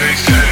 they say